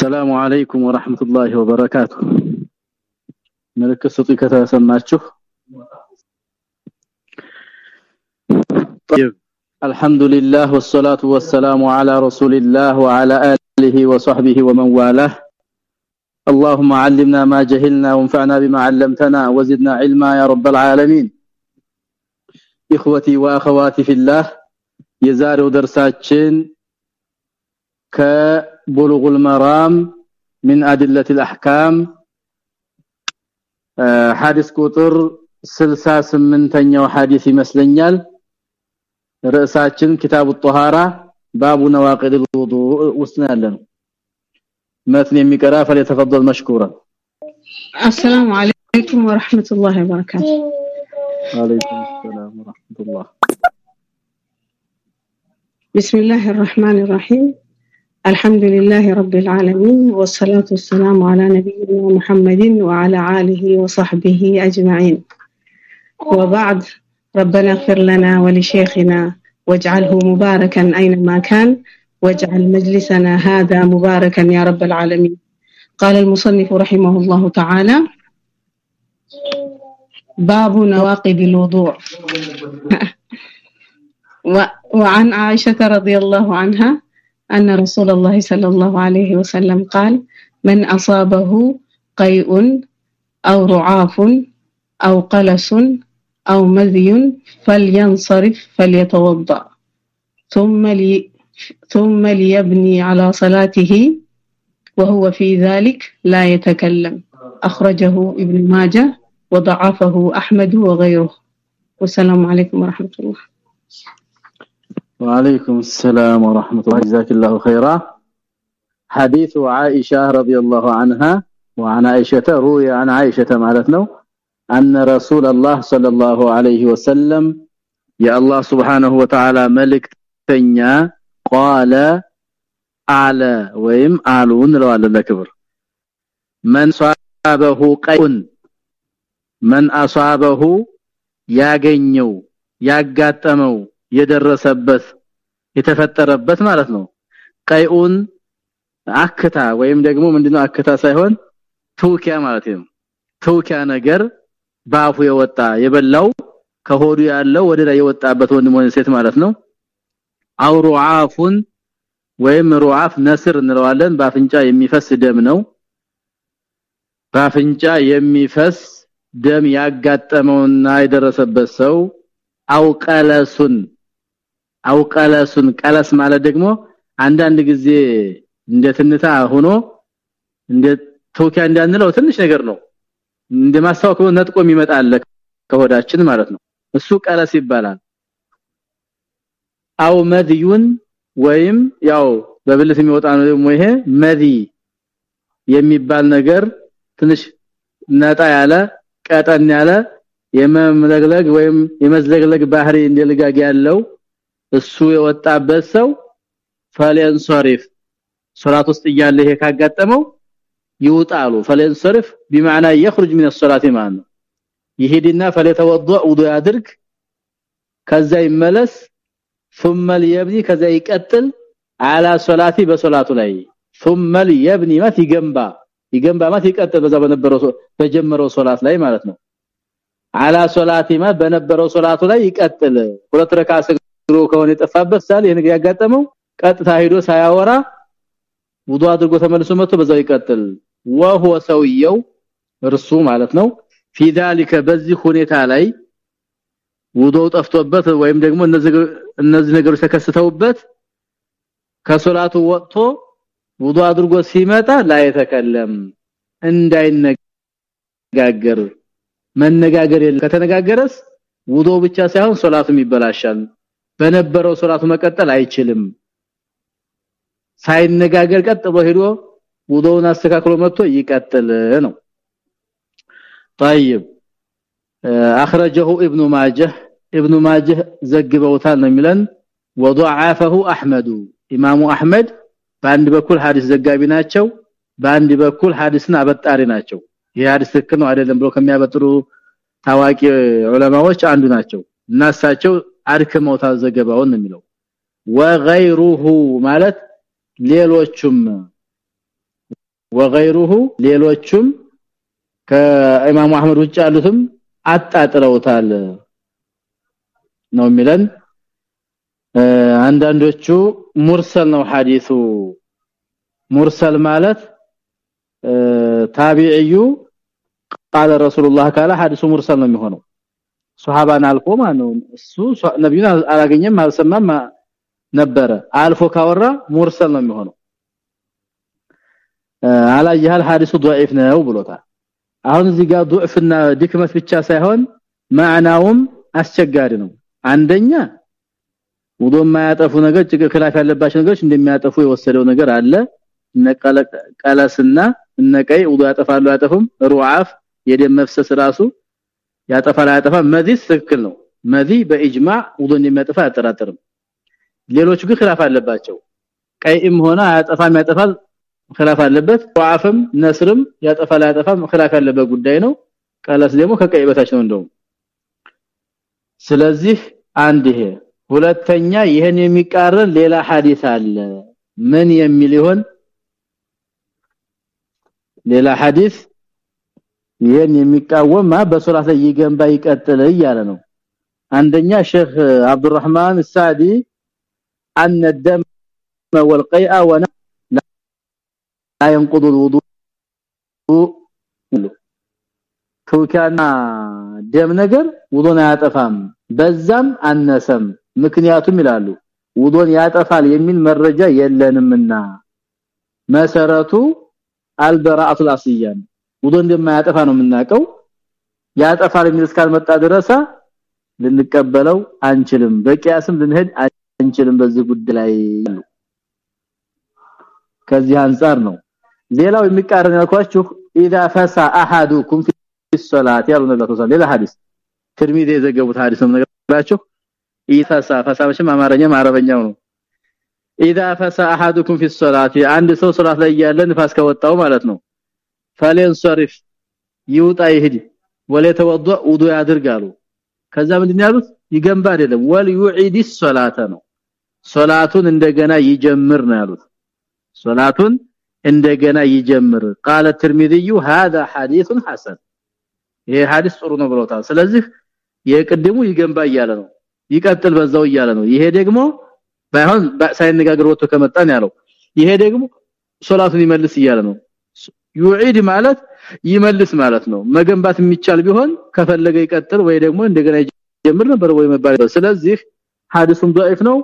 السلام عليكم ورحمة الله وبركاته ملك السطي ከተሰማችሁ طيب الحمد لله والصلاة والسلام على رسول الله وعلى آله وصحبه ومن والاه اللهم علمنا ما جهلنا وانفعنا بما علمتنا وزدنا علما يا رب العالمين اخوتي واخواتي في الله የዛሬው ደርሳችን كبلوغ المرام من ادله الاحكام حديث ቁጥር 68ኛው ሐዲስ ይመስለኛል ርዕሳችን كتاب الطهاره باب نواقض الوضوء وسنا ያለን متن የሚቀራ فليتفضل مشكورا السلام عليكم ورحمه الله وبركاته وعليكم السلام ورحمه الله بسم الله الرحمن الرحيم الحمد لله رب العالمين والصلاة والسلام على نبينا محمد وعلى آله وصحبه أجمعين. وبعد ربنا اغفر لنا ولشيخنا واجعله مباركا أينما كان واجعل مجلسنا هذا مباركا يا رب العالمين. قال المصنف رحمه الله تعالى باب نواقض الوضوء. وعن عائشة رضي الله عنها أن رسول الله صلى الله عليه وسلم قال من أصابه قيء أو رعاف أو قلس أو مذي فلينصرف فليتوضأ. ثم لي ثم ليبني على صلاته وهو في ذلك لا يتكلم. أخرجه ابن ماجه وضعفه أحمد وغيره. والسلام عليكم ورحمة الله. وعليكم السلام ورحمة الله جزاك الله خيرا حديث عائشة رضي الله عنها وعن عائشة روي عن عائشة معناتنا أن رسول الله صلى الله عليه وسلم يا الله سبحانه وتعالى ملك تنيا قال على ويم አሉን እንለዋለን ለክብር من صابه قيء من اصابه ያገኘው ያጋጠመው የደረሰበት የተፈጠረበት ማለት ነው። ቀይኡን አክታ ወይም ደግሞ ምንድነው አክታ ሳይሆን ተውኪያ ማለት ነው። ተውኪያ ነገር ባፉ የወጣ የበላው ከሆዱ ያለው ወደ ላይ የወጣበት ወንድም ሆነ ሴት ማለት ነው። አው ሩዓፉን ወይም ሩዓፍ ነስር እንለዋለን። ባፍንጫ የሚፈስ ደም ነው። ባፍንጫ የሚፈስ ደም ያጋጠመውና የደረሰበት ሰው አው ቀለሱን አው ቀለሱን ቀለስ ማለት ደግሞ አንዳንድ ጊዜ እንደ ትንታ ሆኖ እንደ ተውኪያ እንዳንለው ትንሽ ነገር ነው። እንደማስታወቅ ነጥቆ የሚመጣለ ከሆዳችን ማለት ነው። እሱ ቀለስ ይባላል። አው መድዩን ወይም ያው በብልት የሚወጣ ነው ደግሞ ይሄ መዲ የሚባል ነገር ትንሽ ነጣ ያለ ቀጠን ያለ የመምለግለግ ወይም የመዝለግለግ ባህሪ እንደልጋግ ያለው እሱ የወጣበት ሰው ፈለንሰሪፍ ሶላት ውስጥ እያለ ይሄ ካጋጠመው ይውጣሉ። ፈለንሰሪፍ بمعنى يخرج من الصلاه ማለት ነው። ይሄድና ፈለተወضأ ውዱእ ያድርግ ከዛ ይመለስ ثم ليبني ከዛ ይቀጥል على صلاتي በሶላቱ ላይ። ثم ليبني ማለት ይገንባ ይገንባ ማለት ይቀጥል በዛ በነበረው በጀመረው ሶላት ላይ ማለት ነው። على صلاتي ማለት በነበረው ሶላቱ ላይ ይቀጥል። ሁለት ረካ ሰግዶ ከሆነ የጠፋበት ሳል ይሄን ያጋጠመው ቀጥታ ሄዶ ሳያወራ ውዱ አድርጎ ተመልሶ መጥቶ በዛው ይቀጥል وهو ሰውየው እርሱ ማለት ነው في ذلك በዚህ ሁኔታ ላይ ውዱ ጠፍቶበት ወይም ደግሞ እነዚህ እነዚህ ነገሮች ተከስተውበት ከሶላቱ ወጥቶ ውዱ አድርጎ ሲመጣ ላይ ተከለም እንዳይነጋገር መነጋገር የለም ከተነጋገረስ ውዶ ብቻ ሳይሆን ሶላቱም ይበላሻል በነበረው ሶላቱ መቀጠል አይችልም ሳይነጋገር ቀጥሎ ሄዶ ውዶውን አስተካክሎ መጥቶ ይቀጥል ነው طيب اخرجه ابن ماجه ابن ماجه ዘግበውታል ነው የሚለን وضعفه احمد ኢማሙ አህመድ በአንድ በኩል ሐዲስ ዘጋቢ ናቸው በአንድ በኩል ሐዲስን አበጣሪ ናቸው ይህ ሐዲስ ትክክል ነው አይደለም ብሎ ከሚያበጥሩ ታዋቂ ዑለማዎች አንዱ ናቸው እናሳቸው አድክመውታል ዘገባውን የሚለው وغيره ማለት ሌሎቹም وغيره ሌሎችም ከኢማሙ አህመድ ውጭ ያሉትም አጣጥለውታል ነው የሚለን አንዳንዶቹ ሙርሰል ነው ሐዲሱ ሙርሰል ማለት ታቢዒዩ قال رسول الله قال حديث مرسل ነው የሚሆነው ሱሐባን አልፎ ማነው እሱ ነብዩን አላገኘም አልሰማም ነበረ። አልፎ ካወራ ሙርሰል ነው የሚሆነው። አላየሃል ሐዲሱ ضعيف ነው ብሎታል። አሁን እዚህ ጋር ضعفና ድክመት ብቻ ሳይሆን ማዕናውም አስቸጋሪ ነው። አንደኛ ውዶ ማያጠፉ ነገር ጭቅ ያለባቸው ነገሮች እንደሚያጠፉ የወሰደው ነገር አለ። ነቀለቀለስና እነቀይ ውዶ ያጠፋሉ ያጠፉም ሩዓፍ የደም መፍሰስ ራሱ ያጠፋል ያጠፋ መዚ ትክክል ነው መዚ በኢጅማዕ ውዶ እንደሚያጠፋ አያጠራጥርም ሌሎች ግን خلاف አለባቸው ቀይም ሆነ አያጠፋም ያጠፋል خلاف አለበት ሩዓፍም ነስርም ያጠፋል ያጠፋም خلاف ያለበት ጉዳይ ነው ቀለስ ደግሞ ከቀይ በታች ነው እንደው ስለዚህ አንድ ይሄ ሁለተኛ ይሄን የሚቃረን ሌላ ሐዲስ አለ ምን የሚል ይሆን ሌላ ሐዲስ ይሄን የሚቃወም በሶላት ላይ ይገንባ ይቀጥል እያለ ነው አንደኛ ሼክ አብዱራህማን ሳዲ ان الدم والقيء ولا لا ينقض الوضوء ቱካና ደም ነገር ውዶን አያጠፋም በዛም አነሰም ምክንያቱም ይላሉ ውዶን ያጠፋል የሚል መረጃ የለንምና መሰረቱ አልበራአቱ አልአስያን ውዶ እንደማያጠፋ ነው የምናውቀው ያጠፋል የሚል እስካልመጣ ድረስ ልንቀበለው አንችልም በቂያስም ልንሄድ አንችልም በዚህ ጉዳይ ላይ ከዚህ አንፃር ነው ሌላው የሚቃረን ያልኳችሁ اذا فسى احدكم في الصلاه ያሉ ነብዩ ሰለላሁ ሌላ ሐዲስ ትርሚዚ የዘገቡት ሐዲስ ነው ነገራችሁ ኢፈሳ ፈሳበሽም አማርኛም አረበኛው ነው اذا فسى احدكم في الصلاه አንድ ሰው ሶላት ላይ ያለ ንፋስ ከወጣው ማለት ነው ፈለንሰሪፍ ይውጣ ይሄድ ወለተወضأ ውዱእ ያድርጋሉ ከዛ ምንድነው ያሉት? ይገንባ አይደለም። ወል ዩዒዲ ሶላተ ነው። ሶላቱን እንደገና ይጀምር ነው ያሉት። ሶላቱን እንደገና ይጀምር። قال الترمذي هذا حديث حسن ይሄ ሐዲስ ጥሩ ነው ብለውታል። ስለዚህ የቅድሙ ይገንባ እያለ ነው ይቀጥል በዛው እያለ ነው። ይሄ ደግሞ ባይሆን ሳይነጋገር ወጥቶ ከመጣን ያለው ይሄ ደግሞ ሶላቱን ይመልስ እያለ ነው። ዩዒድ ማለት ይመልስ ማለት ነው መገንባት የሚቻል ቢሆን ከፈለገ ይቀጥል ወይ ደግሞ እንደገና ይጀምር ነበር ወይ መባል ስለዚህ ሐዲሱም ضعيف ነው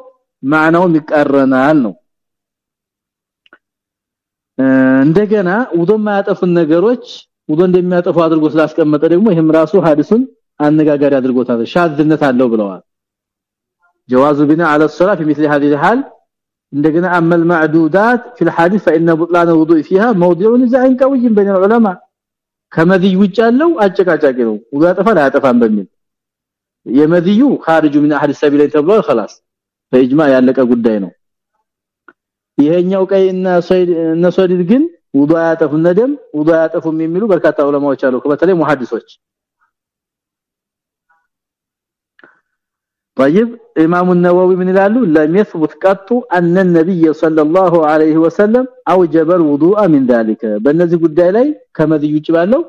ማዕናውም ይቃረናል ነው እንደገና ውዶ ማያጠፉን ነገሮች ውዶ እንደሚያጠፉ አድርጎ ስላስቀመጠ ደግሞ ይሄም ራሱ ሐዲሱን አነጋጋሪ አድርጎታል ሻዝነት አለው ብለዋል جواز بناء على الصلاه في مثل هذه الحال እንደገና اما المعدودات في الحديث فان بطلان الوضوء فيها موضع نزاع قوي بين العلماء ከመድይ ውጭ ያለው አጨቃጫቂ ነው። ውጋ ጠፋል አያጠፋም በሚል የመድዩ خارج من احد السبيلين ተብሏል። خلاص በእጅማዕ ያለቀ ጉዳይ ነው። ይሄኛው ቀይና ሰይድ ነሰይድ ግን ውዱእ ያጠፉ ነደም ውዱእ ያጠፉም የሚሉ በርካታ ዑለማዎች አሉ። በተለይ ሙሐዲሶች طيب امام النووي من قالوا لم يثبت قط ان النبي صلى الله عليه وسلم اوجب الوضوء من ذلك. በእነዚህ ጉዳይ ላይ ከመዝዩ ይችላልው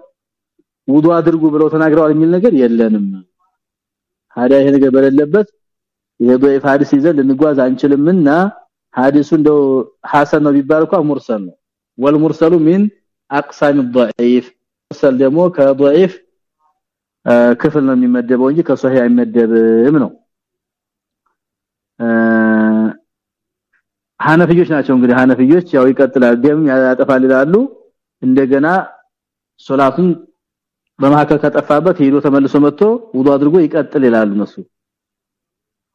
ውዱእ አድርጉ ብለው ተናግረዋል የሚል ነገር የለንም ታዲያ ይሄ ነገር በሌለበት የዶይፍ ሐዲስ ይዘን ልንጓዝ አንችልምና ሐዲሱ እንደው ሐሰን ነው ቢባል ሙርሰል ነው والمرسل ሚን አቅሳም الضعيف. ሙርሰል ደግሞ ከضعيف ክፍል ነው የሚመደበው እንጂ ከሶሂህ አይመደብም ነው ሐነፊዮች ናቸው እንግዲህ ሐነፊዮች ያው ይቀጥላል ደም ያጠፋል ይላሉ። እንደገና ሶላቱን በማከል ከጠፋበት ሄዶ ተመልሶ መጥቶ ውዱ አድርጎ ይቀጥል ይላሉ እነሱ።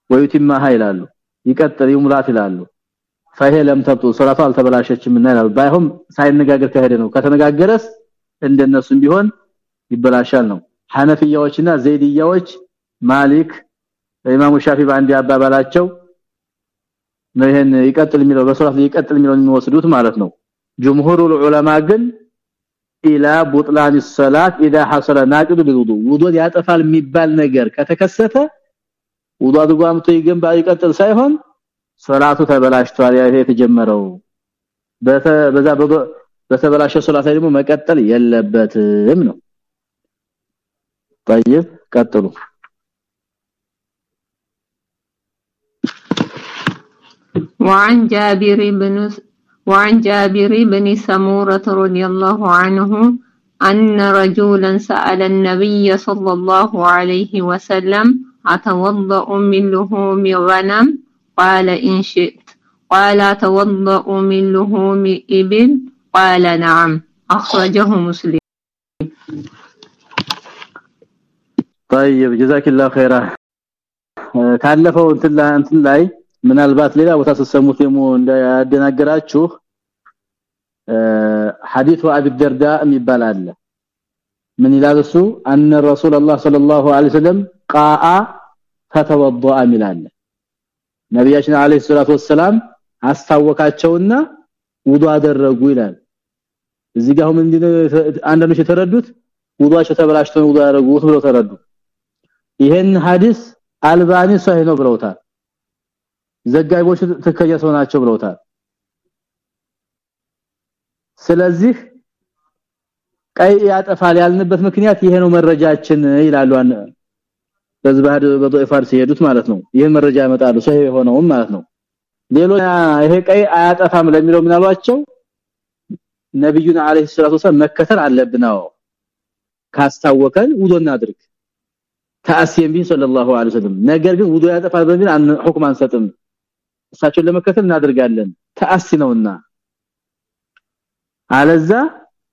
ወይቲማሃ ይላሉ ይቀጥል ይሙላት ይላሉ። ለም ተብጡ ሶላቱ አልተበላሸችም እና ይላሉ። ባይሆን ሳይነጋገር ከሄደ ነው። ከተነጋገረስ እንደነሱም ቢሆን ይበላሻል ነው። ሐነፊያዎችና ዘይዲያዎች ማሊክ ኢማሙ ሻፊ በአንድ አባባላቸው ነው ይሄን ይቀጥል የሚለው በሶላት ይቀጥል የሚለው የሚወስዱት ማለት ነው ጅምሁሩ ዑለማ ግን ኢላ ቡጥላን الصلاه اذا حصل ناقض للوضوء ውዱእ ያጠፋል የሚባል ነገር ከተከሰተ ውዱእ አድርጎ አምቶ ይገንባ ይቀጥል ሳይሆን ሶላቱ ተበላሽቷል ያ የተጀመረው በዛ በተበላሸ ሶላት ላይ ደግሞ መቀጠል የለበትም ነው طيب ቀጥሉ وعن جابر بن وعن جابر بن سمورة رضي الله عنه أن رجلا سأل النبي صلى الله عليه وسلم أتوضأ من لحوم غنم قال إن شئت قال أتوضأ من لحوم إبل قال نعم أخرجه مسلم طيب جزاك الله خيرا ካለፈው እንትን ላይ እንትን ላይ ምናልባት ሌላ ቦታ ተሰሙት የሞ እንዳያደናገራችሁ ሐዲሱ አቢ ደርዳ የሚባል አለ። ምን ይላል እሱ? አነ ረሱላህ ሰለላሁ ዐለይሂ ወሰለም ቃአ ፈተወضአ ሚላል ነብያችን አለይሂ ሰላቱ ወሰለም አስታወካቸውና ውዱ አደረጉ ይላል። እዚህ ጋር ምን አንዳንዶች የተረዱት ውዱአቸው ተበላሽቶ ውዱ አደረጉት ብለው ተረዱ። ይሄን ሐዲስ አልባኒ ሷሂህ ነው ብለውታል ዘጋቢዎች ትክክለኛ ሰው ናቸው ብለውታል። ስለዚህ ቀይ ያጠፋል ያልንበት ምክንያት ይሄ ነው መረጃችን ይላሉ አን በዝባድ በዶይፋር ሲሄዱት ማለት ነው። ይሄን መረጃ ያመጣሉ ሷሂህ የሆነውም ማለት ነው። ሌሎች ይሄ ቀይ አያጠፋም ለሚለው ምናሏቸው ነብዩን አለይሂ ሰላቱ ወሰለም መከተል አለብናው ካስታወቀን ውዶ እናድርግ። ተአሲም ቢ ሰለላሁ ዐለይሂ ወሰለም ነገር ግን ውዶ ያጠፋል በሚል አን ሁክም አንሰጥም እሳቸውን ለመከተል እናደርጋለን። ተአሲ ነውና። አለዛ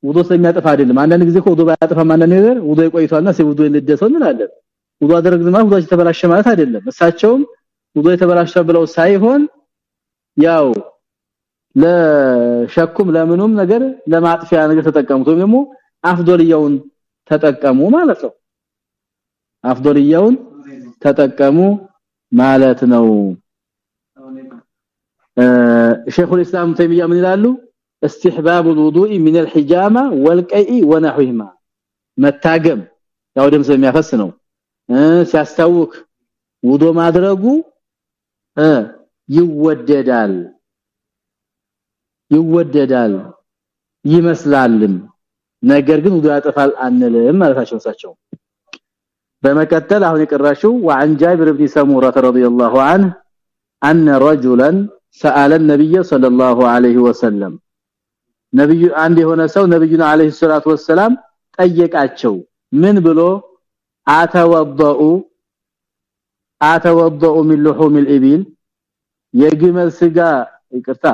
ውዶ ስለሚያጠፋ አይደለም። አንዳንድ ጊዜ ውዶ ባያጠፋ አንዳንድ ነገር ውዶ ይቆይቷልና ሲውዶ እንደሰው እንላለን። ውዶ አደረግን ማለት ውዶ ተበላሸ ማለት አይደለም። እሳቸውም ውዶ የተበላሸ ብለው ሳይሆን ያው ለሸኩም ለምኑም ነገር ለማጥፊያ ነገር ተጠቀሙት። ወይም ደግሞ አፍዶልያውን ተጠቀሙ ማለት ነው። አፍዶልያውን ተጠቀሙ ማለት ነው ሼኹ الاسلام ተይሚያ ምን ይላሉ استحباب الوضوء من الحجامه والقيء ونحوهما መታገም ያው ደም ስለሚያፈስ ነው ሲያስታውክ ውዶ ማድረጉ ይወደዳል ይወደዳል ይመስላልም ነገር ግን ውዱ ያጠፋል አንልም ማለታቸው እሳቸው በመቀጠል አሁን የቀራሽው وعن جابر بن سموره رضي الله عنه ان رجلا سال النبي صلى الله عليه وسلم. ነብዩ አንድ የሆነ ሰው ነብዩና አለይሂ ሰላቱ ወሰለም ጠየቃቸው። ምን ብሎ? አተወደኡ አተወደኡ من لحوم الابل የግመል ስጋ ይቅርታ።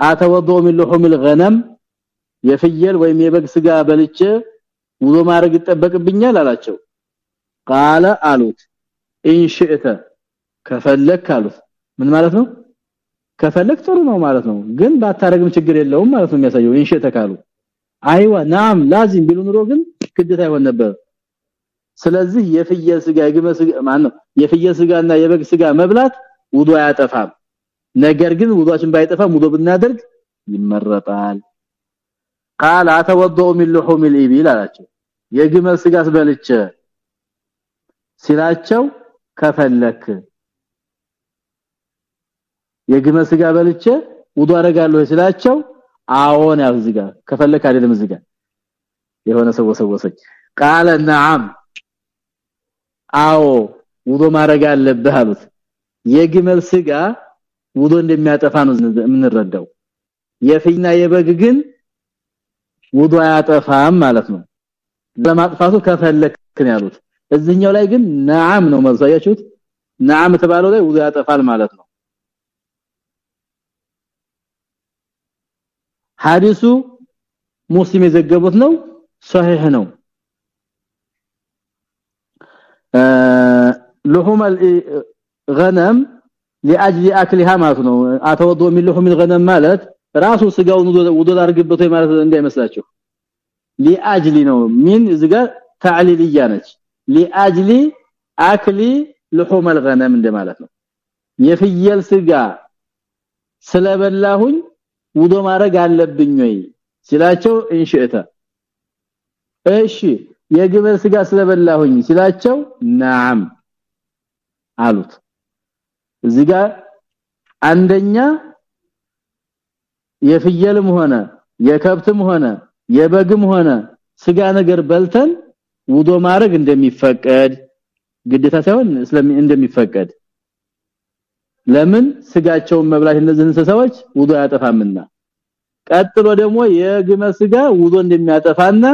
አተወደኡ من لحوم الغنم የፍየል ወይም የበግ ስጋ በልቼ ውሎ ማድረግ ይጠበቅብኛል አላቸው። قال አሉት። ኢንሽእተ ከፈለክ አሉት። ምን ማለት ነው ከፈለክ ጥሩ ነው ማለት ነው ግን ባታረግም ችግር የለውም ማለት ነው የሚያሳየው ኢንሽእተ ካሉ አይዋ ናም ላዚም ቢሉ ኑሮ ግን ግዴታ ይሆን ነበር ስለዚህ የፍየል ስጋ የግመል ስጋ ማን ነው የፍየል ስጋና የበግ ስጋ መብላት ውዱ አያጠፋም ነገር ግን ውዱአችን ባይጠፋም ውዱ ብናደርግ ይመረጣል قال اتوضؤ من لحوم الابل አላቸው የግመል ስጋስ በልቼ ሲላቸው ከፈለክ የግመል ስጋ በልቼ ውዱ አረጋለሁ ሲላቸው አዎን ያው ከፈለክ አይደለም እዚህ የሆነ ሰው ወሰወሰኝ። ቃለ ነዓም አዎ ውዶ ማረግ አለብህ አሉት። የግመል ስጋ ውዶ እንደሚያጠፋ ነው የምንረዳው። የፍይና የበግ ግን ውዱ አያጠፋም ማለት ነው። ለማጥፋቱ ከፈለክ ነው ያሉት። እዚህኛው ላይ ግን ነዓም ነው መልሳያችሁት ነዓም ተባለው ላይ ውዱ ያጠፋል ማለት ነው ሐዲሱ ሙስሊም የዘገቡት ነው ሷሂህ ነው لحوم الغنم لاجل اكلها ማለት ነው አተወዶ من لحوم الغنم ማለት ራሱ ስጋውን ውዶ አርግበት ማለት እንዳይመስላችሁ ሊአጅሊ ነው ሚን እዚጋ ተዕሊልያ ነች ሊአጅሊ አክሊ لحوم الغنم እንደማለት ነው የፍየል ስጋ ስለበላሁኝ ውዶ ማድረግ አለብኝ ወይ ሲላቸው እንሽእተ። እሺ የግመል ስጋ ስለበላሁኝ ሲላቸው ናም አሉት። እዚህ ጋር አንደኛ የፍየልም ሆነ የከብትም ሆነ የበግም ሆነ ስጋ ነገር በልተን ውዶ ማድረግ እንደሚፈቀድ ግዴታ ሳይሆን እንደሚፈቀድ ለምን ስጋቸውን መብላት እነዚህ እንስሳዎች ውዶ ያጠፋምና ቀጥሎ ደግሞ የግመል ስጋ ውዶ እንደሚያጠፋና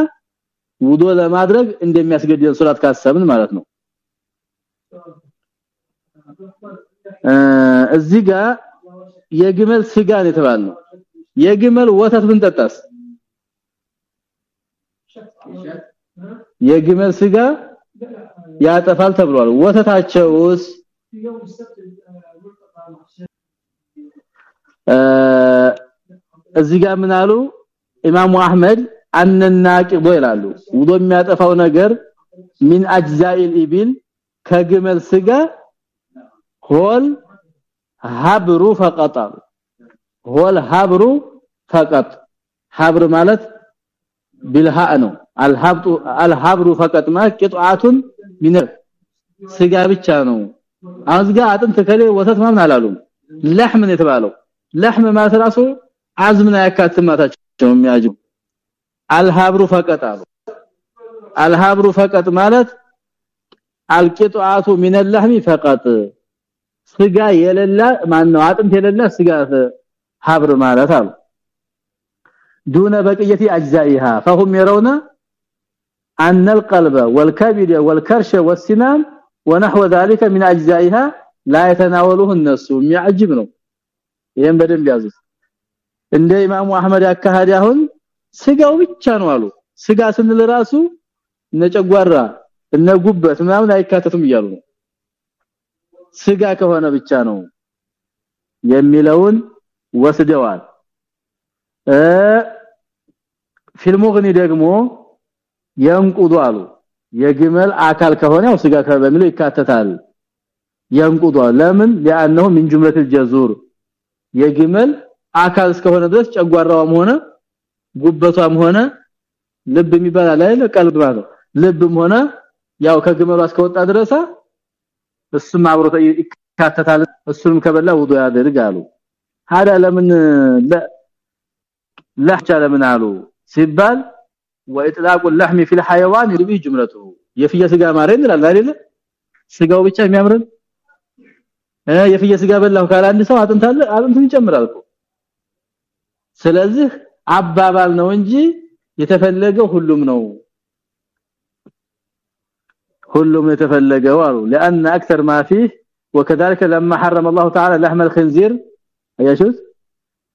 ውዶ ለማድረግ እንደሚያስገድደን ሱራት ካሰብን ማለት ነው። እዚህ ጋር የግመል ስጋ ነው የተባለው የግመል ወተት ብንጠጣስ? የግመል ስጋ ያጠፋል ተብሏል። ወተታቸውስ እዚህ ጋር ምን ኢማሙ አህመድ አንናቂዶ ይላሉ። ውዶ የሚያጠፋው ነገር ሚን አጅዛኢል ኢቢል ከግመል ስጋ ሆል ሀብሩ ፈቀጣ ሆል ሀብሩ ፈቀጥ። ሀብር ማለት ቢልሃ ነው። አልሀብጡ አልሀብሩ ፈቀጥ ማለት ቅጣቱን ሚን ስጋ ብቻ ነው። አዝጋ አጥንት ከሌ ወተት ማምን አላሉም። ለህምን የተባለው ለህም ማለት ራሱ አዝምና ያካትማታቸው የሚያጅቡ አልሀብሩ ፈቀጥ አሉ አልሀብሩ ፈቀጥ ማለት አልቂጣቱ ሚን اللحم فقط ስጋ የሌለ ማን ነው አጥንት የሌለ ስጋ ሀብር ማለት አሉ دون بقيه اجزائها فهم يرون ان القلب والكبد والكرش والسنان ونحو ذلك من اجزائها لا يتناوله الناس የሚያጅብ ነው ይሄን በደንብ ያዙ እንደ ኢማሙ አህመድ አካሃዲ አሁን ስጋው ብቻ ነው አሉ ስጋ ስንል ራሱ ነጨጓራ እነ ጉበት ምናምን አይካተቱም እያሉ ነው ስጋ ከሆነ ብቻ ነው የሚለውን ወስደዋል እ ፊልሙግኒ ደግሞ የንቁዱ አሉ የግመል አካል ከሆነ ያው ስጋ ከበሚለው ይካተታል የንቁዱ ለምን لانه من جمله الجزور የግመል አካል እስከሆነ ድረስ ጨጓራዋም ሆነ ጉበቷም ሆነ ልብ የሚባል ላይ ቀልብ ማለት ልብም ሆነ ያው ከግመሉ እስከወጣ ድረስ እሱም አብሮ ይካተታል እሱንም ከበላ ውዱ ያደርጋሉ ሀዳ ለምን ለህቻ ለምን አሉ ሲባል ወኢጥላቁ اللحم في الحيوان يربي جملته የፍየ ስጋ ማረን ይላል አይደል ስጋው ብቻ የሚያምረን እ የፍየ ስጋ በላው ካለ አንድ ሰው አጥንት አለ አጥንቱን ይጨምራል እኮ ስለዚህ አባባል ነው እንጂ የተፈለገው ሁሉም ነው ሁሉም የተፈለገው አሉ لان اكثر ما فيه وكذلك لما حرم الله تعالى لحم الخنزير አያችሁት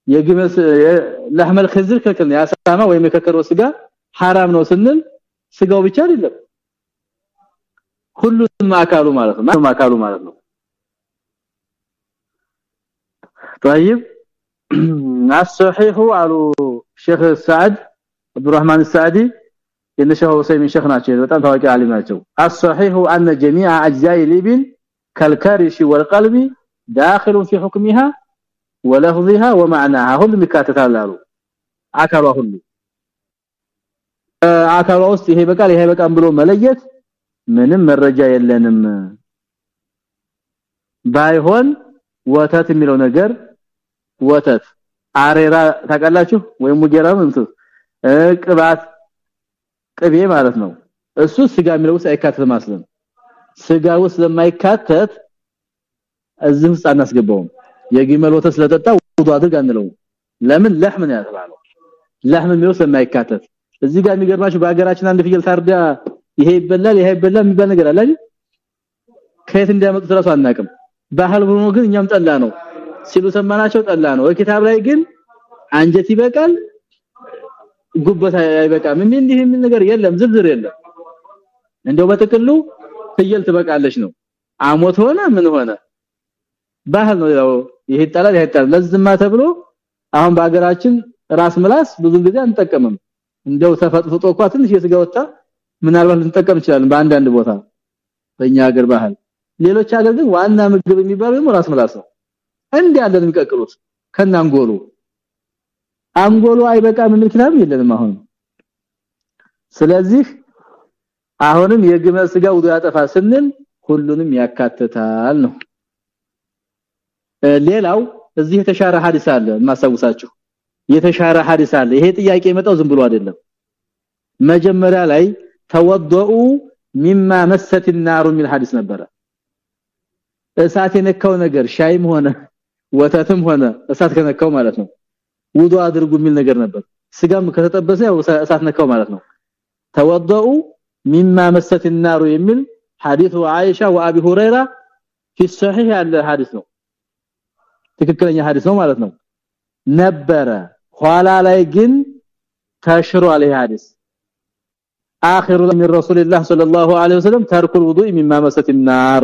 የግመስ لحم الخنزير ከከለ ያሳማ ወይም የከከረው ስጋ حرام ነው ስንል ስጋው ብቻ አይደለም ሁሉም አካሉ ማለት ነው ሁሉም አካሉ ማለት ነው طيب الصحيح على شيخ سعد عبد الرحمن السعدي ان شيخ حسين شيخ ናቸው በጣም ታዋቂ ዓሊም ናቸው الصحيح ان جميع اجزاء الابل كالكرش والقلب داخل في حكمها ولفظها ومعناها ሁሉ ይካተታል አሉ አካሏ ሁሉ አካሏ ውስጥ ይሄ በቃል ይሄ በቃም ብሎ መለየት ምንም መረጃ የለንም ባይሆን ወተት የሚለው ነገር ወተት አሬራ ታውቃላችሁ? ወይ ሙጌራ ምንቱ ቅባት ቅቤ ማለት ነው። እሱ ስጋ የሚለው ውስጥ አይካተት ማስለም ስጋ ውስጥ ለማይካተት እዚህ ውስጥ አናስገባውም። የግመል ወተት ስለጠጣ ውዱ አድርግ አንለው ለምን? ለህም ነው ያተባለው ለህም የሚለው ስለማይካተት። እዚህ ጋር የሚገርማችሁ በአገራችን አንድ ፍየል ታርዳ ይሄ ይበላል ይሄ ይበላል የሚባል ነገር አለ አይደል? ከየት እንዲያመጡት ራሱ አናቅም ባህል ሆኖ ግን እኛም ጠላ ነው ሲሉ ሰማናቸው ጠላ ነው በኪታብ ላይ ግን አንጀት ይበቃል ጉበት አይበቃም። ምን እንዲህ ምን ነገር የለም ዝርዝር የለም። እንደው በጥቅሉ ፍየል ትበቃለች ነው። አሞት ሆነ ምን ሆነ? ባህል ነው ያው ይሄ ይጣላል ይሄ ይጣላል። ለዝማ ተብሎ አሁን በአገራችን ራስ ምላስ ብዙ ጊዜ አንጠቀምም። እንደው ተፈጥፍጦ እንኳን ትንሽ የስጋ ምናልባት ልንጠቀም እንችላለን በአንድ አንድ ቦታ በእኛ ሀገር ባህል። ሌሎች ሀገር ግን ዋና ምግብ የሚባለው ራስ ምላስ ነው እንዴ ያለን የሚቀቅሉት ከናንጎሉ አንጎሉ አይበቃም ምን ክታብ የለንም አሁን ስለዚህ አሁንም የግመል ስጋ ውዱ ያጠፋ ስንል ሁሉንም ያካትታል ነው ሌላው እዚህ የተሻረ ሐዲስ አለ ማሳውሳችሁ የተሻረ ሐዲስ አለ ይሄ ጥያቄ የመጣው ዝም ብሎ አይደለም መጀመሪያ ላይ ተወደኡ ሚማ መሰት النار የሚል ሐዲስ ነበረ እሳት የነካው ነገር ሻይም ሆነ ወተትም ሆነ እሳት ከነካው ማለት ነው ውዱ አድርጉ የሚል ነገር ነበር ስጋም ከተጠበሰ ያው እሳት ነካው ማለት ነው ተወደኡ ሚማ መሰት النار የሚል ሐዲሱ አይሻ ወአቢ ሁረይራ في الصحيح ያለ ሐዲስ ነው ትክክለኛ ሐዲስ ነው ማለት ነው ነበረ ኋላ ላይ ግን ተሽሯል ይሄ ሐዲስ اخر من رسول الله صلى الله عليه وسلم ترك الوضوء مما مست النار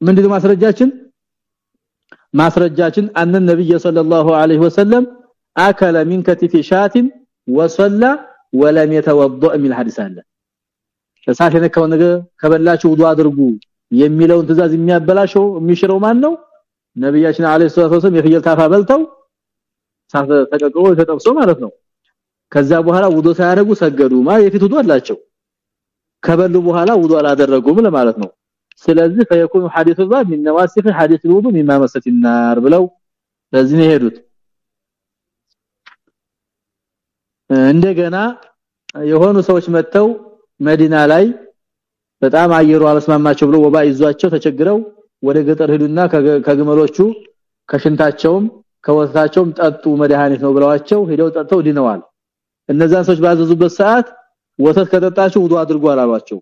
ምንድነው ማስረጃችን ማስረጃችን አነ ነብይ ሰለላሁ ዐለይሂ ወሰለም አከለ ሚን ከቲፊ ሻቲን ወሰላ ወለም የተወضأ ሚል ሐዲስ አለ። እሳት የነካው ነገር ከበላችሁ ውዱ አድርጉ የሚለውን ትእዛዝ የሚያበላሸው የሚሽረው ማን ነው ነብያችን አለይሂ ሰላቱ ወሰለም የፍየል ታፋ በልተው ሳተ ተቀቅሎ ተጠብሶ ማለት ነው። ከዛ በኋላ ውዱ ሳያደርጉ ሰገዱ ማለት የፊት ውዱ አላቸው። ከበሉ በኋላ ውዱ አላደረጉም ለማለት ነው። ስለዚህ فيكون حديث الباب من نواسخ حديث الوضوء مما مست النار ብለው ለዚህ ነው ሄዱት እንደገና የሆኑ ሰዎች መተው መዲና ላይ በጣም አየሩ አለስማማቸው ብለው ወባ ይዟቸው ተቸግረው ወደ ገጠር ሄዱና ከግመሎቹ ከሽንታቸውም ከወተታቸውም ጠጡ መድኃኒት ነው ብለዋቸው ሄደው ጠጥተው ድነዋል እነዛ ሰዎች ባዘዙበት ሰዓት ወተት ከጠጣችሁ ውዱ አድርጉ አላሏቸው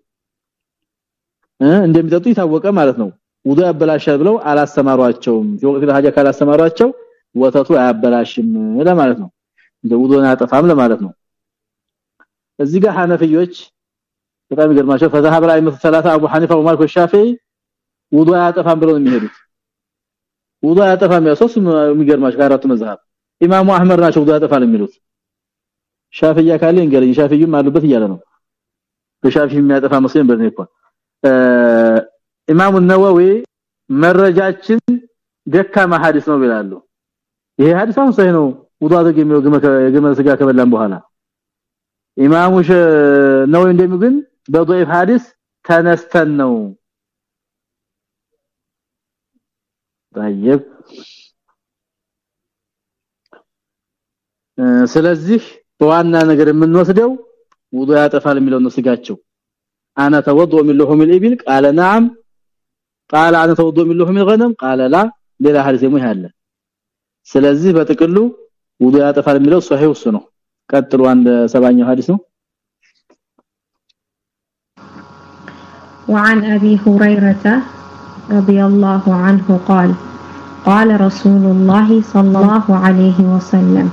እንደሚጠጡ ይታወቀ ማለት ነው ውዱ ያበላሻል ብለው አላስተማሯቸውም ወቅት ለሐጃ ካላስተማሯቸው ወተቱ አያበላሽም ለማለት ነው እንደ ውዱን አያጠፋም ለማለት ነው እዚህ ጋር ሐነፊዮች በጣም ይገርማቸው فذهب الائمه الثلاثه ابو حنيفه ومالك والشافعي ውዱ አያጠፋም ብለው የሚሄዱት ውዱ አያጠፋም ያው ሶስት የሚገርማቸው ከአራቱ መዝሐብ ኢማሙ አህመድ ናቸው ውዱ አያጠፋል የሚሉት ሻፊያ ካለ እንገረኝ ሻፊዩም አሉበት እያለ ነው በሻፊ የሚያጠፋ መስሎኝ በዚህ እንኳን ኢማሙ ነወዊ መረጃችን ደካማ ሐዲስ ነው ይላሉ። ይሄ ሐዲስ አሁን ሰይ ነው። ውዱእ አድርገን የግመል ስጋ ከበላን በኋላ። ኢማሙ ነወዊ እንደሚግን በضعيف ሐዲስ ተነስተን ነው። طيب ስለዚህ በዋና ነገር የምንወስደው ውዱእ ያጠፋል የሚለው ነው ስጋቸው። انا توضؤ من لحوم الابل قال نعم قال انا توضؤ من لحوم الغنم قال لا ሌላ ሐዲስ ደግሞ አለ ስለዚህ በጥቅሉ ውዱ ያጠፋል የሚለው ሶሂህ እሱ ነው ቀጥሎ አንድ ሰባኛው ሐዲስ ነው وعن أبي هريرة رضي الله عنه قال قال رسول الله صلى الله عليه وسلم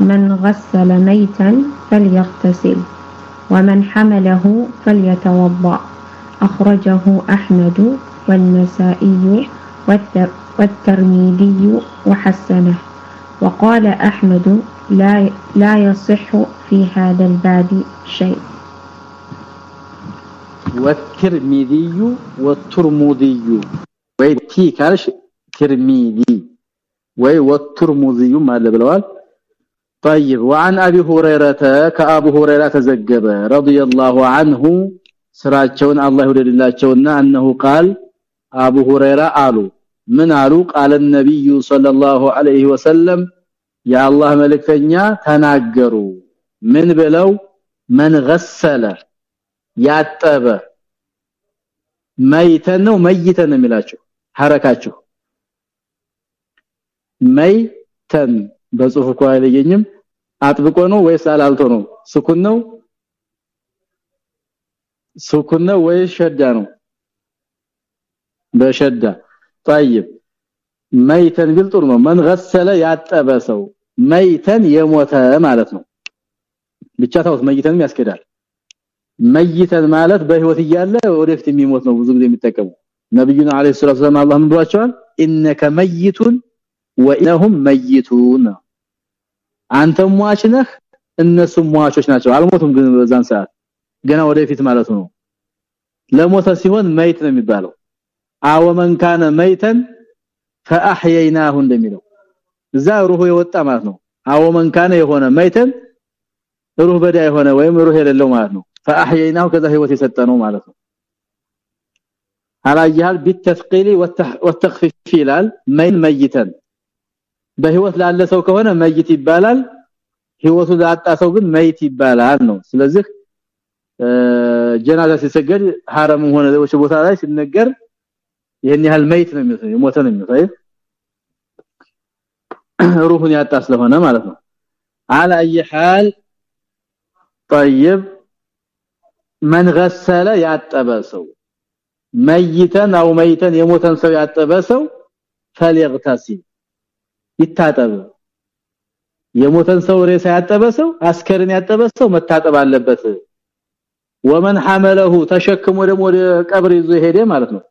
من غسل ميتا فليغتسل ومن حمله فليتوضأ. أخرجه أحمد والنسائي والترمذي وحسنه. وقال أحمد لا لا يصح في هذا الباب شيء. والترمذي والترمذي. ويتي كالش ترمذي. وي والترمذي ما بلوال طيب وعن ابي هريره كابو هريره تزجب رضي الله عنه ስራቸውን አላህ ይወደድላቸውና انه قال ابو هريره አሉ ምን አሉ قال النبي صلى الله عليه وسلم يا الله መልእክተኛ ተናገሩ ምን ብለው من غسل ያጠበ መይተን ነው መይተን የሚላቸው ሐረካቸው መይተን በጽሁፍ እኮ አይለየኝም። አጥብቆ ነው ወይስ አላልቶ ነው? ስኩን ነው? ስኩን ነው ወይስ ሸዳ ነው? በሸዳ። طيب መይተን ቢል ጥሩ ነው። ማን غسለ ያጠበ ሰው። መይተን የሞተ ማለት ነው። ብቻ ታውት መይተንም ያስከዳል መይተን ማለት በህይወት እያለ ወደፊት የሚሞት ነው ብዙ ጊዜ የሚጠቀሙ። ነብዩና አለይሂ ሰላቱ ወሰለም አላህ ምን ብሏቸዋል። ኢነከ መይቱን ወኢነሁም መይቱን አንተ ሟች ነህ እነሱ ሟቾች ናቸው አልሞቱም ግን በዛን ሰዓት ገና ወደፊት ማለት ነው ለሞተ ሲሆን መይት ነው የሚባለው አወ መን ካነ መይተን ፈአህየይናሁ እንደሚለው እዛ ሩሁ የወጣ ማለት ነው አወ መን ካነ የሆነ መይተን ሩህ በዳ የሆነ ወይም ሩህ የሌለው ማለት ነው فاحييناه كذا ህይወት የሰጠነው ማለት ነው አላየሃል بالتثقيل والتخفيف ይላል መይን መይተን በህይወት ላለ ሰው ከሆነ መይት ይባላል ህይወቱ ላጣ ሰው ግን መይት ይባላል ነው ስለዚህ ጀናዛ ሲሰገድ ሐረም ሆነ ሌሎች ቦታ ላይ ሲነገር ይሄን ያህል መይት ነው የሚመስለው የሞተ ነው የሚመስለው ሩሁን ያጣ ስለሆነ ማለት ነው على اي حال طيب من غسل ያጠበ ሰው መይተን አው መይተን የሞተን ሰው ያጠበ ሰው فليغتسل ይታጠብ። የሞተን ሰው ሬሳ ያጠበ ሰው አስከርን ያጠበ ሰው መታጠብ አለበት። ወመን ሐመለሁ ተሸክሞ ደግሞ ወደ ቀብር ይዞ ሄደ ማለት ነው።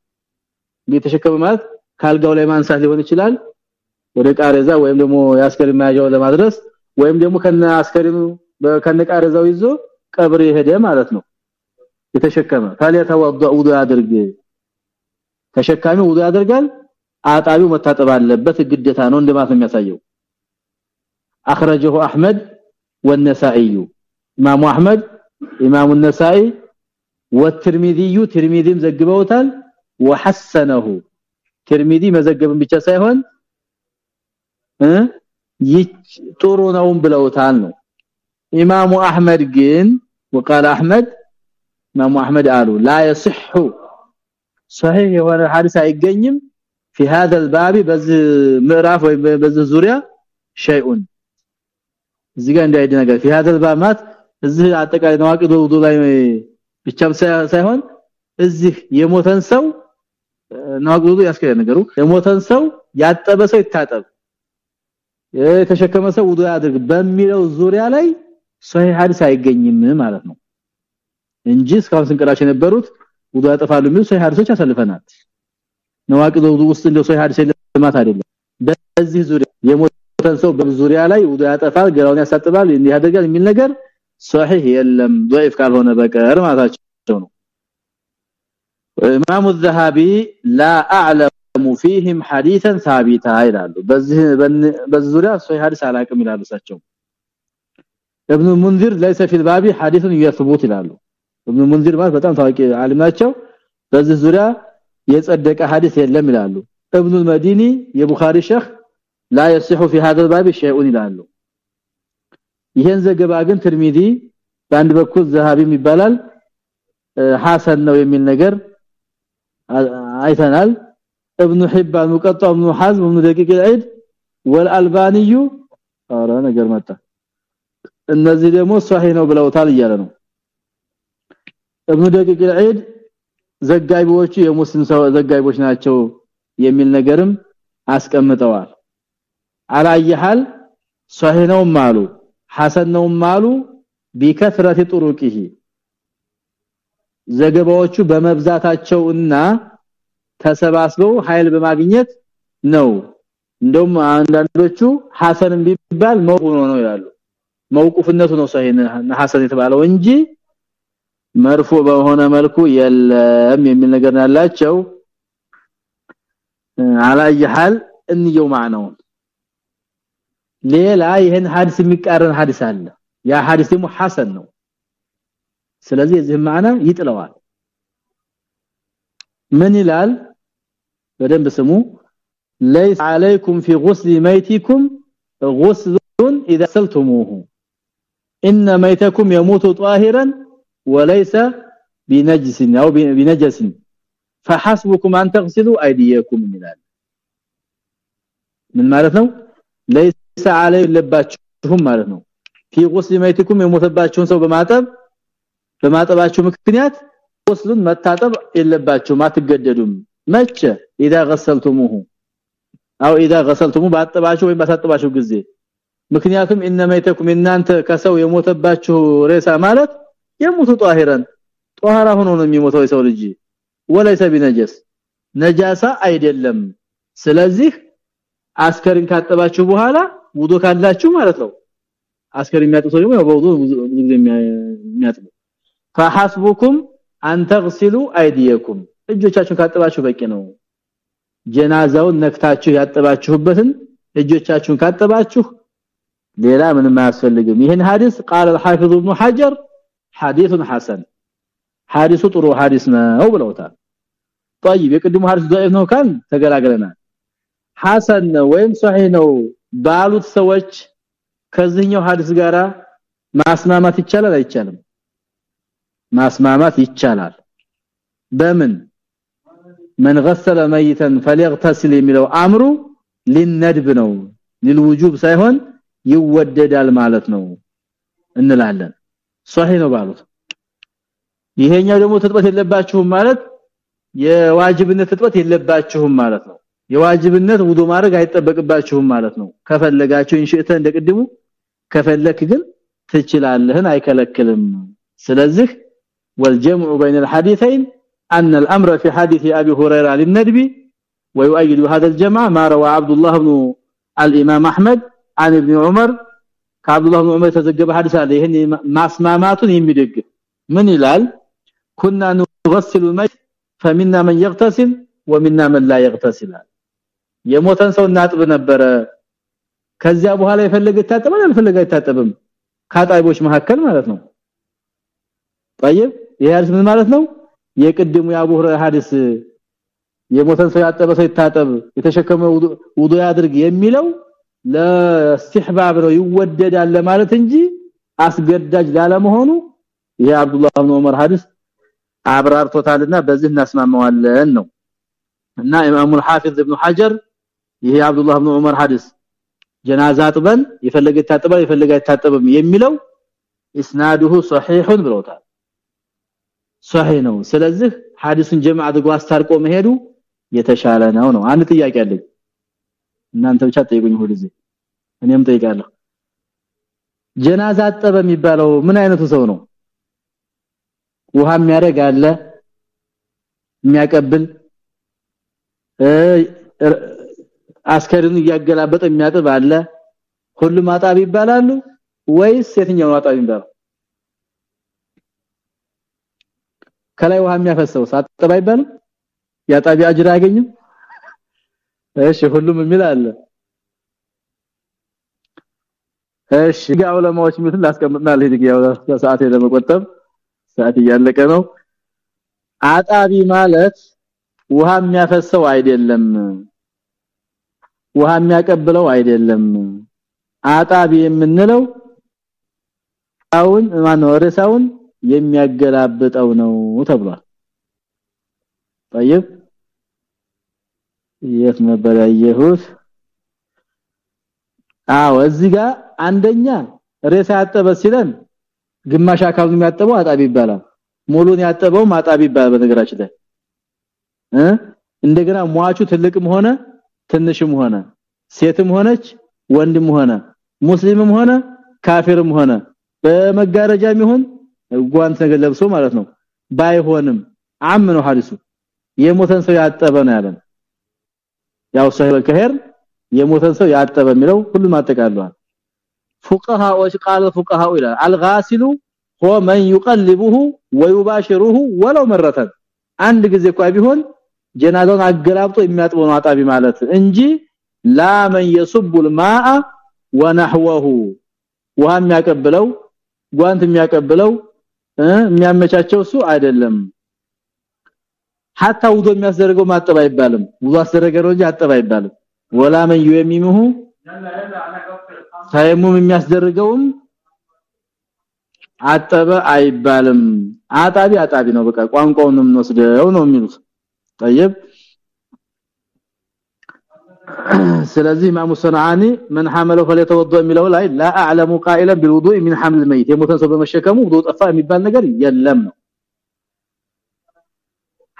ቢተሸከመ ማለት ካልጋው ላይ ማንሳት ሊሆን ይችላል። ወደ ቃሬዛ ወይም ደግሞ ያስከርን መያዣው ለማድረስ ወይም ደግሞ ከነ አስከሪኑ ከነ ቃሬዛው ይዞ ቀብር ይሄደ ማለት ነው። የተሸከመ። ታሊያ ተወዱ ውዱ ያድርግ ተሸካሚ ውዱ ያደርጋል? አጣቢው መታጠብ አለበት ግዴታ ነው እንደማለት የሚያሳየው። اخرجه احمد والنسائي امام احمد امام النسائي والترمذي ترمذيም ዘግበውታል። وحسنه ترمذي መዘገብን ብቻ ሳይሆን ይች ጥሩ ነው ብለውታል ነው። ኢማሙ አህመድ ግን وقال احمد ኢማሙ አህመድ አሉ لا يصح صحيح የሆነ ሐዲስ አይገኝም። في هذا الباب በዚህ ምዕራፍ ወይ በዚህ ዙሪያ شيء እዚህ ጋር እንዳይደ ነገር في هذا الباب ማለት እዚህ አጠቃላይ ነዋቂዶ ውዱ ላይ ብቻም ሳይሆን እዚህ የሞተን ሰው ነዋቂዶ ያስከለ ነገሩ የሞተን ሰው ያጠበ ሰው ይታጠብ የተሸከመ ሰው ውዱ ያድርግ በሚለው ዙሪያ ላይ ሶሂህ ሐዲስ አይገኝም ማለት ነው እንጂ እስካሁን ስንቀራቸው የነበሩት ውዱ ያጠፋሉ የሚሉ ሶሂህ ሐዲሶች ያሳልፈናል ነዋቂዶ ውዱ ውስጥ እንደው ሶሂህ ሐዲስ ለማት አይደለም በዚህ ዙሪያ የሞተን ሰው በዙሪያ ላይ ውዱ ያጠፋል ገላውን ያሳጥባል እንዲህ ያደርጋል የሚል ነገር ሶሂህ የለም ضعيف ካልሆነ በቀር ማለታቸው ነው ኢማሙ الذهبي لا اعلم فيهم حديثا ثابتا ይላሉ በዚህ በዙሪያ ሶሂህ ሐዲስ አላቅም ይላሉ እሳቸው ابن المنذر ليس في الباب حديث يثبت ይላሉ ابن المنذر ማለት በጣም ታዋቂ ዓሊም ናቸው በዚህ ዙሪያ የጸደቀ ሐዲስ የለም ይላሉ ابن المديني የቡኻሪ ሸህ لا يصح في هذا الباب شيء ይላሉ ይሄን ዘገባ ግን ትርሚዚ በአንድ በኩል ዘሃቢም ይባላል ሐሰን ነው የሚል ነገር አይተናል ابن حبان مقطع ابن حزم ابن دقيق العيد والالباني ኧረ ነገር መጣ እነዚህ ደግሞ ሷሂህ ነው ብለውታል እያለ ነው ابن دقيق العيد ዘጋቢዎቹ የሙስሊም ዘጋቢዎች ናቸው የሚል ነገርም አስቀምጠዋል። አላየሃል? ሷሂህ ነውም አሉ ሐሰን ነውም አሉ ቢከፍረት ጥሩቂሂ ዘገባዎቹ በመብዛታቸውና ተሰባስበው ኃይል በማግኘት ነው። እንደውም አንዳንዶቹ ሐሰንም ቢባል መውቁፍ ነው ይላሉ። መውቁፍነቱ ነው ሷሂህ ሐሰን የተባለው እንጂ መርፎ በሆነ መልኩ የለም የሚል ነገር ያላቸው አላየሃል እንየው ማነው ሌላ ይሄን ሐዲስ የሚቃረን ሐዲስ አለ ያ ሐዲስ ደግሞ ሐሰን ነው ስለዚህ እዚህ ማዕና ይጥለዋል ምን ይላል በደንብ ስሙ ليس عليكم في غسل ميتكم غسل اذا سلتموه ان ميتكم يموت طاهرا وليس بنجس او بنجس فحسبكم ان تغسلوا ايديكم ይላል ምን ማለት ነው ليس علي ለባችሁም ማለት ነው في غسل ميتكم የሞተባችሁን ሰው በማጠብ በማጠባችሁ ምክንያት ወስሉን መታጠብ የለባችሁም አትገደዱም መቼ اذا غسلتموه አው اذا غسلتموه ባጠባችሁ ወይም ባሳጠባችሁ ጊዜ ምክንያቱም እነመይተኩም እናንተ ከሰው የሞተባችሁ ሬሳ ማለት የሞቱ ጧሂረን ጧሃራ ሆኖ ነው የሚሞተው የሰው ልጅ ወለይሰ ቢነጀስ ነጃሳ አይደለም ስለዚህ አስከሪን ካጠባችሁ በኋላ ውዶ ካላችሁ ማለት ነው አስከሪን የሚያጥቡ ሰው ደግሞ በውዶ ብዙ ጊዜ የሚያጥቡ فحسبكم ان تغسلوا ايديكم እጆቻችሁን ካጠባችሁ በቂ ነው ጀናዛውን ነክታችሁ ያጠባችሁበትን እጆቻችሁን ካጠባችሁ ሌላ ምንም አያስፈልግም ይሄን ሐዲስ قال الحافظ ابن حجر حديث حسن ሐዲሱ ጥሩ ሐዲስ ነው ብለውታል طيب የቅድሙ ሐዲስ ضعيف ነው ካል ተገላግለናል ሐሰን ነው ወይም ሷሂህ ነው ባሉት ሰዎች ከዚህኛው ሐዲስ ጋራ ማስማማት ይቻላል አይቻልም ማስማማት ይቻላል በምን من غسل ميتا فليغتسل የሚለው አምሩ ሊነድብ ነው للوجوب ሳይሆን ይወደዳል ማለት ነው እንላለን ሷሂህ ነው ባሉት ይሄኛው ደግሞ ትጥበት የለባችሁም ማለት የዋጅብነት ትጥበት የለባችሁም ማለት ነው የዋጅብነት ውዱ ማድረግ አይጠበቅባችሁም ማለት ነው ከፈለጋችሁ እንሽእተ እንደቅድሙ ከፈለክ ግን ትችላለህን አይከለክልም ስለዚህ والجمع بين الحديثين أن الأمر في حديث أبي هريرة للندب ويؤيد هذا الجمع ما روى عبد الله بن الإمام أحمد عن ابن عمر كعبد الله بن عمر تزجب حديث هذا ይሄን ማስማማቱን የሚደግፍ ምን ይላል كنا نغسل الميت فمنا من يغتسل ومنا من لا يغتسل የሞተን ሰው እናጥብ ነበረ ከዚያ በኋላ የፈለገ ይታጠባል ያልፈለገ አይታጠብም ካጣይቦች መካከል ማለት ነው طيب ይሄ ሐዲስ ምን ማለት ነው የቅድሙ የአቡ ሁረይራ ሐዲስ የሞተን ሰው ያጠበ ሰው ይታጠብ የተሸከመ ውዱ ያድርግ የሚለው ለእስትህባብ ነው ይወደዳል ለማለት እንጂ አስገዳጅ ላለመሆኑ ይሄ አብዱላህ ኢብኑ ዑመር ሐዲስ አብራርቶታልና በዚህ እናስማማዋለን ነው እና ኢማሙ الحافظ ابن حجر ይሄ አብዱላህ ኢብኑ ዑመር ሐዲስ ጀናዛ አጥበን የፈለገ ይታጠባል የፈለገ አይታጠብም የሚለው ኢስናዱሁ ሶሒሁን ብለውታል ሶሒህ ነው ስለዚህ ሐዲሱን ጀማዓ አድርጎ አስታርቆ መሄዱ የተሻለ ነው ነው አንድ ጥያቄ አለኝ እናንተ ብቻ ጠይቁኝ ሁልጊዜ እኔም ጠይቃለሁ። ጀናዛ አጠበ የሚባለው ምን አይነቱ ሰው ነው? ውሃ የሚያረግ አለ የሚያቀብል አስከርን እያገላበጠ የሚያጥብ አለ። ሁሉም አጣቢ ይባላሉ ወይስ የትኛው አጣቢ ይባላል ከላይ ውሃ የሚያፈሰው ሳጠባ ይባላል ያጣቢ አጅር አያገኝም እሺ ሁሉም የሚል አለ እሺ ጋር ዑለማዎች ምትን ላስቀምጥና ለዚህ ያው ሰዓት ለመቆጠብ ሰዓት እያለቀ ነው አጣቢ ማለት ውሃ የሚያፈሰው አይደለም ውሃ የሚያቀብለው አይደለም አጣቢ የምንለው አሁን ማነው ርሳውን የሚያገላብጠው ነው ተብሏል طيب የት ነበር ያየሁት? አዎ እዚህ ጋር አንደኛ ሬሳ ያጠበ ሲለን ግማሽ አካሉን የሚያጠበው አጣቢ ይባላል። ሙሉን ያጠበው ማጣቢ ይባላል በነገራችን ላይ። እ? እንደገና ሟቹ ትልቅም ሆነ ትንሽም ሆነ ሴትም ሆነች ወንድም ሆነ ሙስሊምም ሆነ ካፊርም ሆነ በመጋረጃም ይሁን ጓንት ነገር ለብሶ ማለት ነው ባይሆንም አም ነው ሐዲሱ የሞተን ሰው ያጠበ ነው ያለን ያው ሰሂህ ከሄር የሞተን ሰው ያጠበ የሚለው ሁሉም አጠቃሏል ፉቀሃዎች ቃል ፉቀሃው ይላል አልጋሲሉ هو من يقلبه ويباشره ولو مره አንድ ጊዜ እንኳን ቢሆን ጀናዛውን አገላብጦ የሚያጥበው ነው አጣቢ ማለት እንጂ لا من يصب الماء ونحوه ውሃ የሚያቀብለው ጓንት የሚያቀብለው የሚያመቻቸው እሱ አይደለም hatta ውዶ የሚያስደርገው ማጠብ አይባልም ውዶ አስደረገ ነው እንጂ አጠብ አይባልም ወላ من يميمه ታየሙም የሚያስደርገውም አጠበ አይባልም አጣቢ አጣቢ ነው በቃ ቋንቋውን ነው የምንወስደው ነው የሚሉት طيب ስለዚህ ኢማሙ ሰንዓኒ من حمله فليتوضا የሚለው ላይ لا اعلم قائلا بالوضوء من حمل الميت የሞተን ሰው በመሸከሙ ውዱ ጠፋ የሚባል ነገር የለም ነው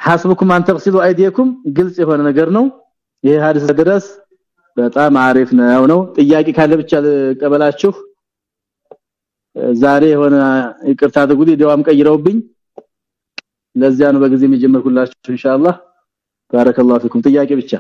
حسبكم ان تغسلوا ايديكم ግልጽ የሆነ ነገር ነው ይሄ ሐዲስ ድረስ በጣም አሪፍ ነው ነው ጥያቄ ካለ ብቻ ቀበላችሁ ዛሬ የሆነ ይቅርታ አድርጉልኝ ደዋም ቀይረውብኝ ለዚያ ነው በጊዜ የሚጀምርኩላችሁ ኢንሻአላህ ባረከላሁ ፊኩም ጥያቄ ብቻ